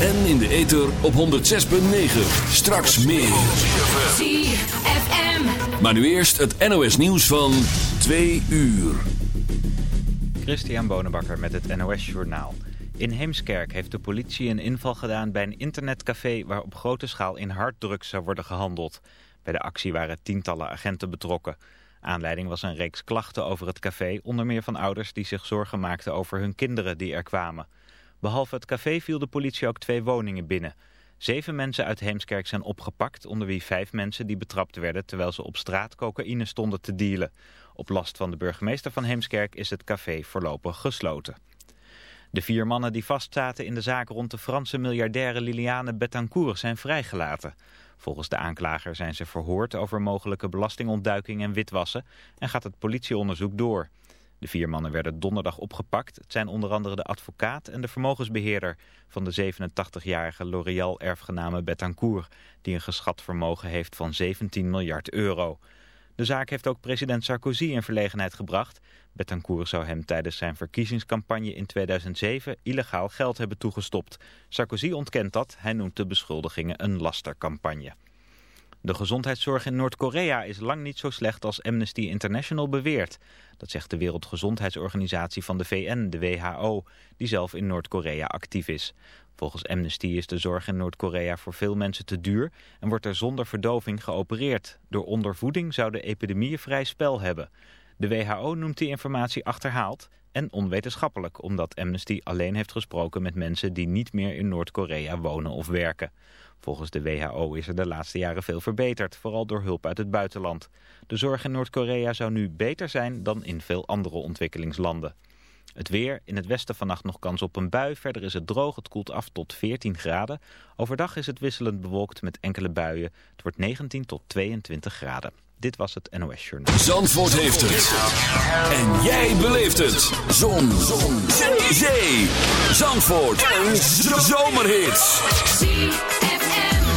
En in de ether op 106.9. Straks meer. ZFM. Maar nu eerst het NOS nieuws van 2 uur. Christian Bonenbakker met het NOS Journaal. In Heemskerk heeft de politie een inval gedaan bij een internetcafé... waar op grote schaal in harddrugs zou worden gehandeld. Bij de actie waren tientallen agenten betrokken. Aanleiding was een reeks klachten over het café... onder meer van ouders die zich zorgen maakten over hun kinderen die er kwamen. Behalve het café viel de politie ook twee woningen binnen. Zeven mensen uit Heemskerk zijn opgepakt, onder wie vijf mensen die betrapt werden terwijl ze op straat cocaïne stonden te dealen. Op last van de burgemeester van Heemskerk is het café voorlopig gesloten. De vier mannen die vastzaten in de zaak rond de Franse miljardaire Liliane Bettencourt zijn vrijgelaten. Volgens de aanklager zijn ze verhoord over mogelijke belastingontduiking en witwassen en gaat het politieonderzoek door. De vier mannen werden donderdag opgepakt. Het zijn onder andere de advocaat en de vermogensbeheerder van de 87-jarige L'Oréal-erfgename Bettencourt, die een geschat vermogen heeft van 17 miljard euro. De zaak heeft ook president Sarkozy in verlegenheid gebracht. Bettencourt zou hem tijdens zijn verkiezingscampagne in 2007 illegaal geld hebben toegestopt. Sarkozy ontkent dat. Hij noemt de beschuldigingen een lastercampagne. De gezondheidszorg in Noord-Korea is lang niet zo slecht als Amnesty International beweert. Dat zegt de Wereldgezondheidsorganisatie van de VN, de WHO, die zelf in Noord-Korea actief is. Volgens Amnesty is de zorg in Noord-Korea voor veel mensen te duur en wordt er zonder verdoving geopereerd. Door ondervoeding zou de epidemie vrij spel hebben. De WHO noemt die informatie achterhaald en onwetenschappelijk, omdat Amnesty alleen heeft gesproken met mensen die niet meer in Noord-Korea wonen of werken. Volgens de WHO is er de laatste jaren veel verbeterd, vooral door hulp uit het buitenland. De zorg in Noord-Korea zou nu beter zijn dan in veel andere ontwikkelingslanden. Het weer, in het westen vannacht nog kans op een bui. Verder is het droog, het koelt af tot 14 graden. Overdag is het wisselend bewolkt met enkele buien. Het wordt 19 tot 22 graden. Dit was het NOS Journaal. Zandvoort heeft het. En jij beleeft het. Zon. Zon. Zee. Zandvoort. Een zomerhit.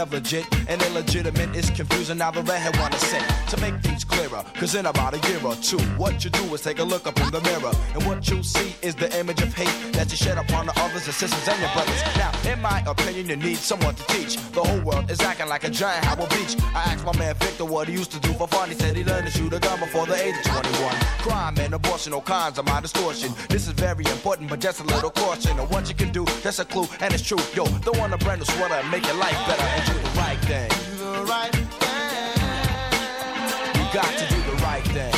Of legit and illegitimate is confusing. Now the redhead wanna say to make things clearer, cause in about a year or two, what you do is take a look up in the mirror, and what you see is the image of hate that you shed upon the others, the sisters, and your brothers. Now, in my opinion, you need someone to teach. The whole world is acting like a giant Howard Beach. I asked my man Victor what he used to do for fun. He said he learned to shoot a gun before the age of 21. Crime and abortion, all kinds of my distortion. This is very important, but just a little caution of what you can do. That's a clue, and it's true. Yo, don't want a brand new sweater and make your life better and do the right thing. Do the right thing. You got to do the right thing.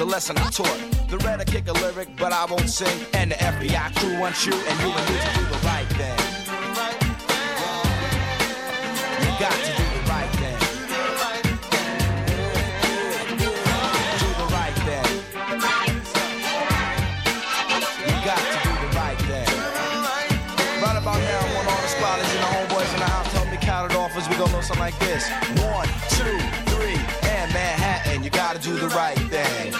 the lesson I taught. The red I kick a lyric, but I won't sing. And the FBI crew wants you and you and you to do the right thing. You got to do the right thing. Do the right thing. You got to do the right thing. Right about now, I want all the squatters and the homeboys in the house. Tell me count it off as we go something like this. One, two, three, and Manhattan, you gotta do the right thing.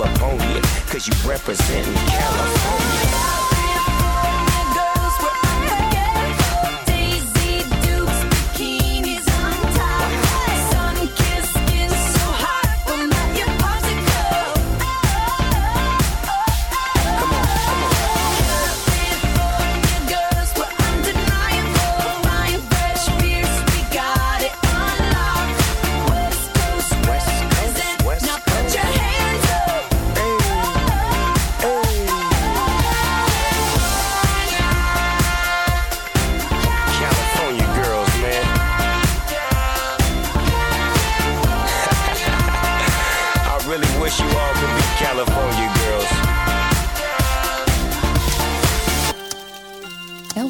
California, cause you representing California.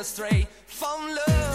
astray from love.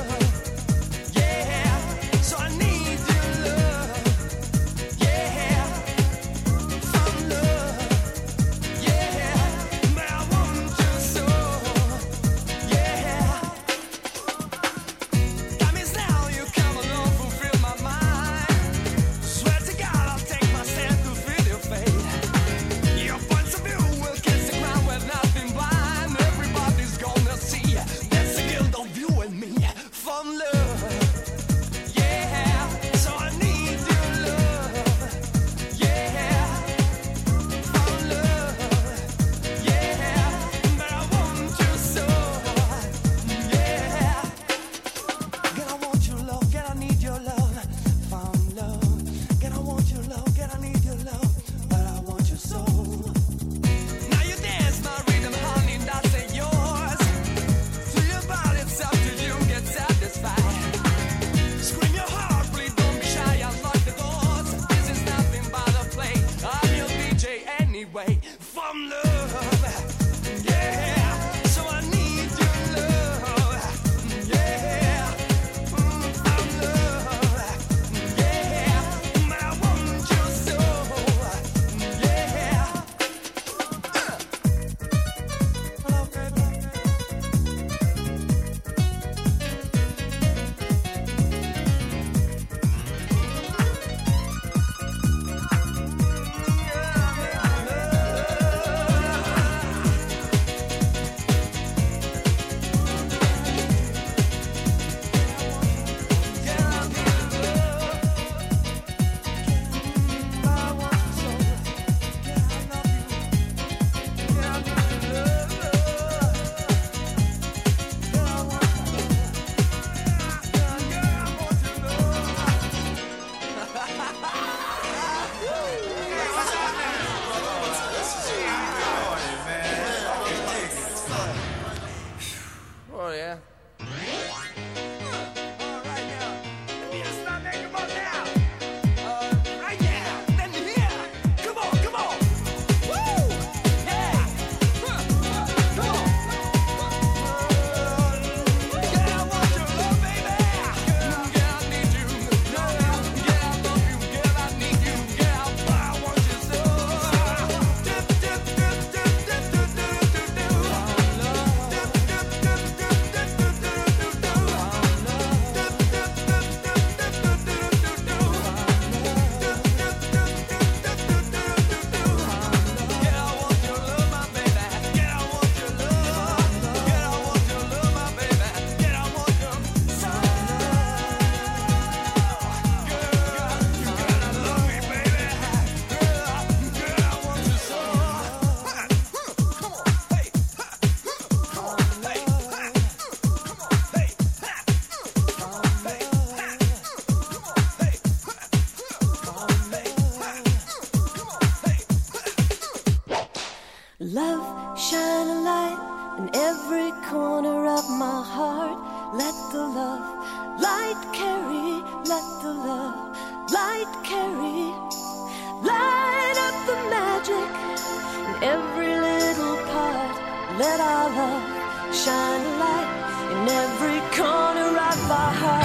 In every corner of our hearts.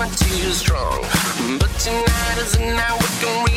coming to you strong. But tonight is the night we can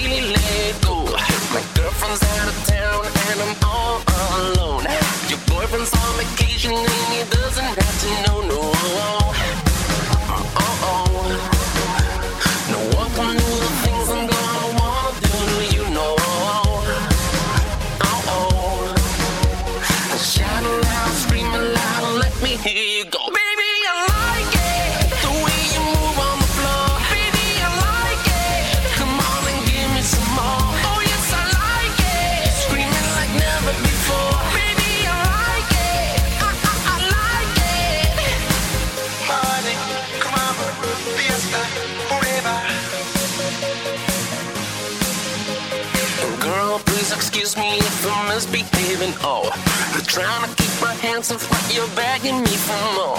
More.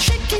shaking.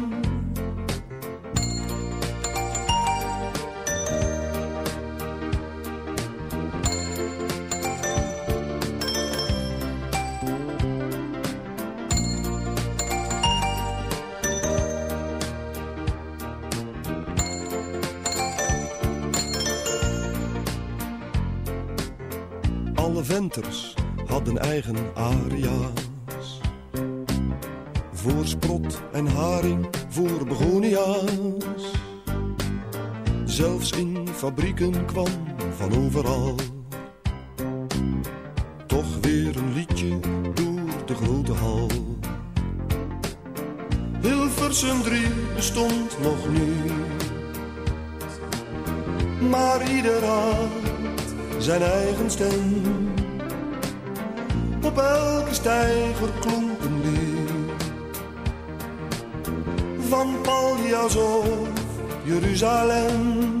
Fabrieken kwam van overal. Toch weer een liedje door de grote hal. Hilversum 3 bestond nog niet. Maar ieder had zijn eigen stem. Op elke steiger klonk een. Van Paljas of Jeruzalem.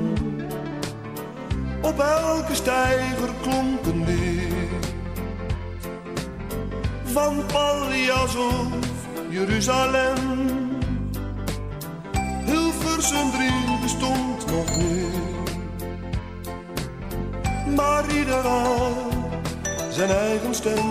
Op elke steiger klonk een. Van Paljas of Jeruzalem. Hilversum 3 bestond nog niet. Maar ieder had zijn eigen stem.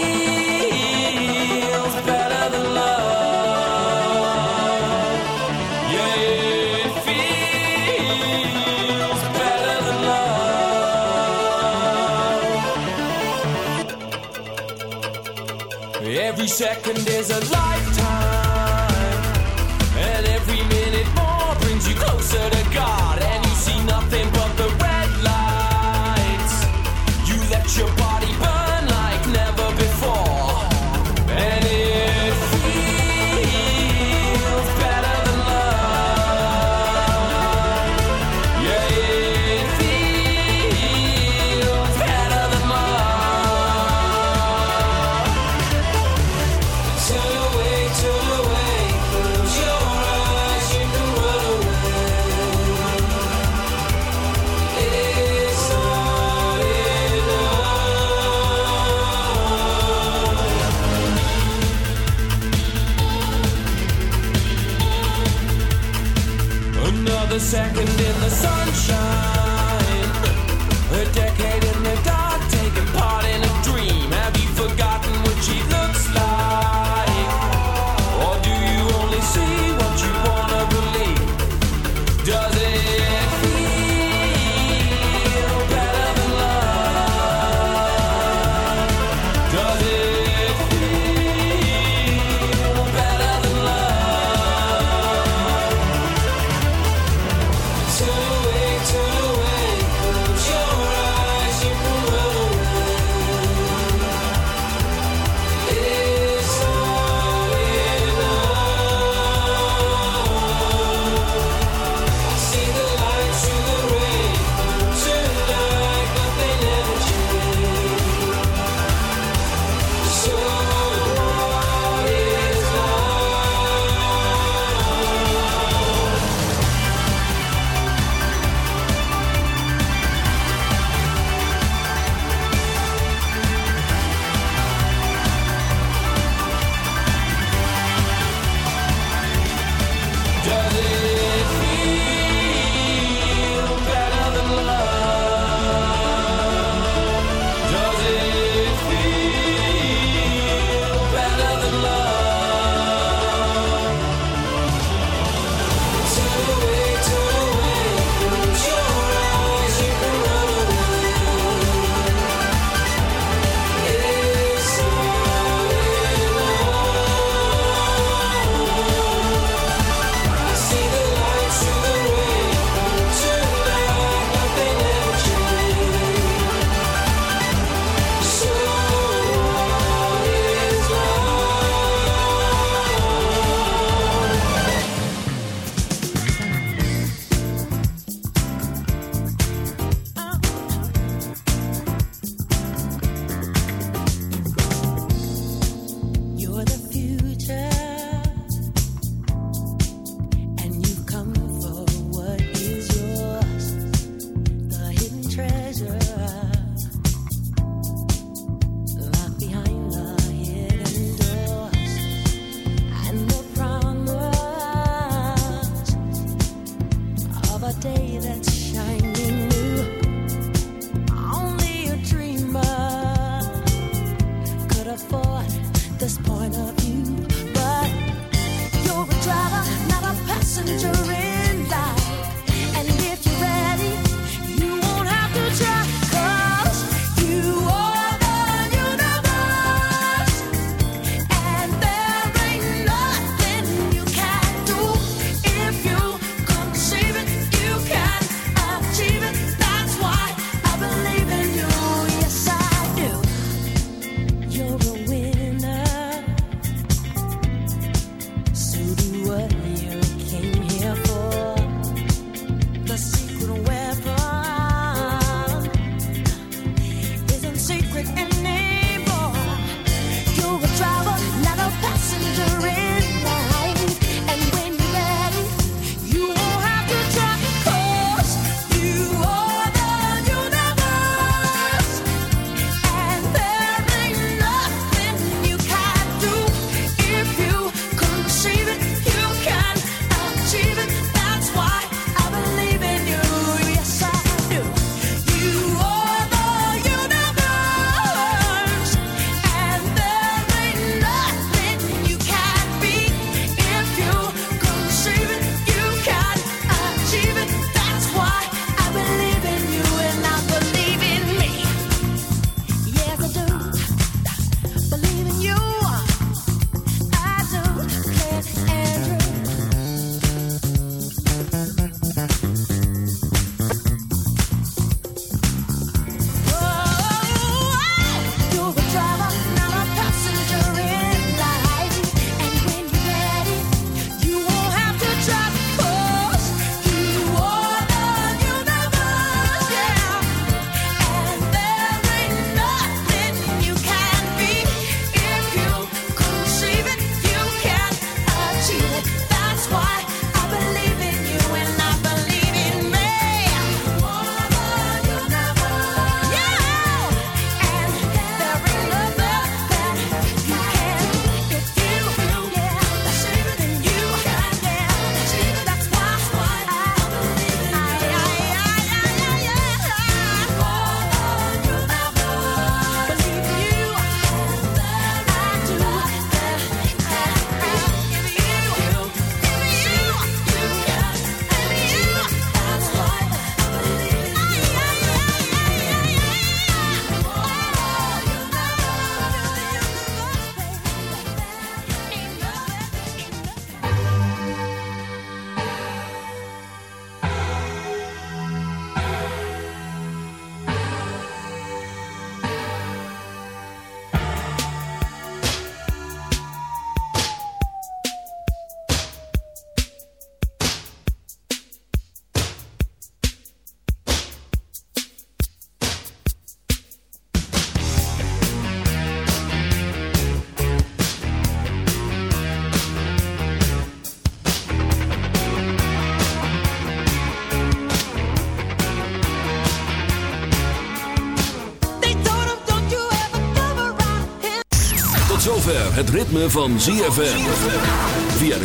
second is a lifetime, het ritme van ZFM. Via de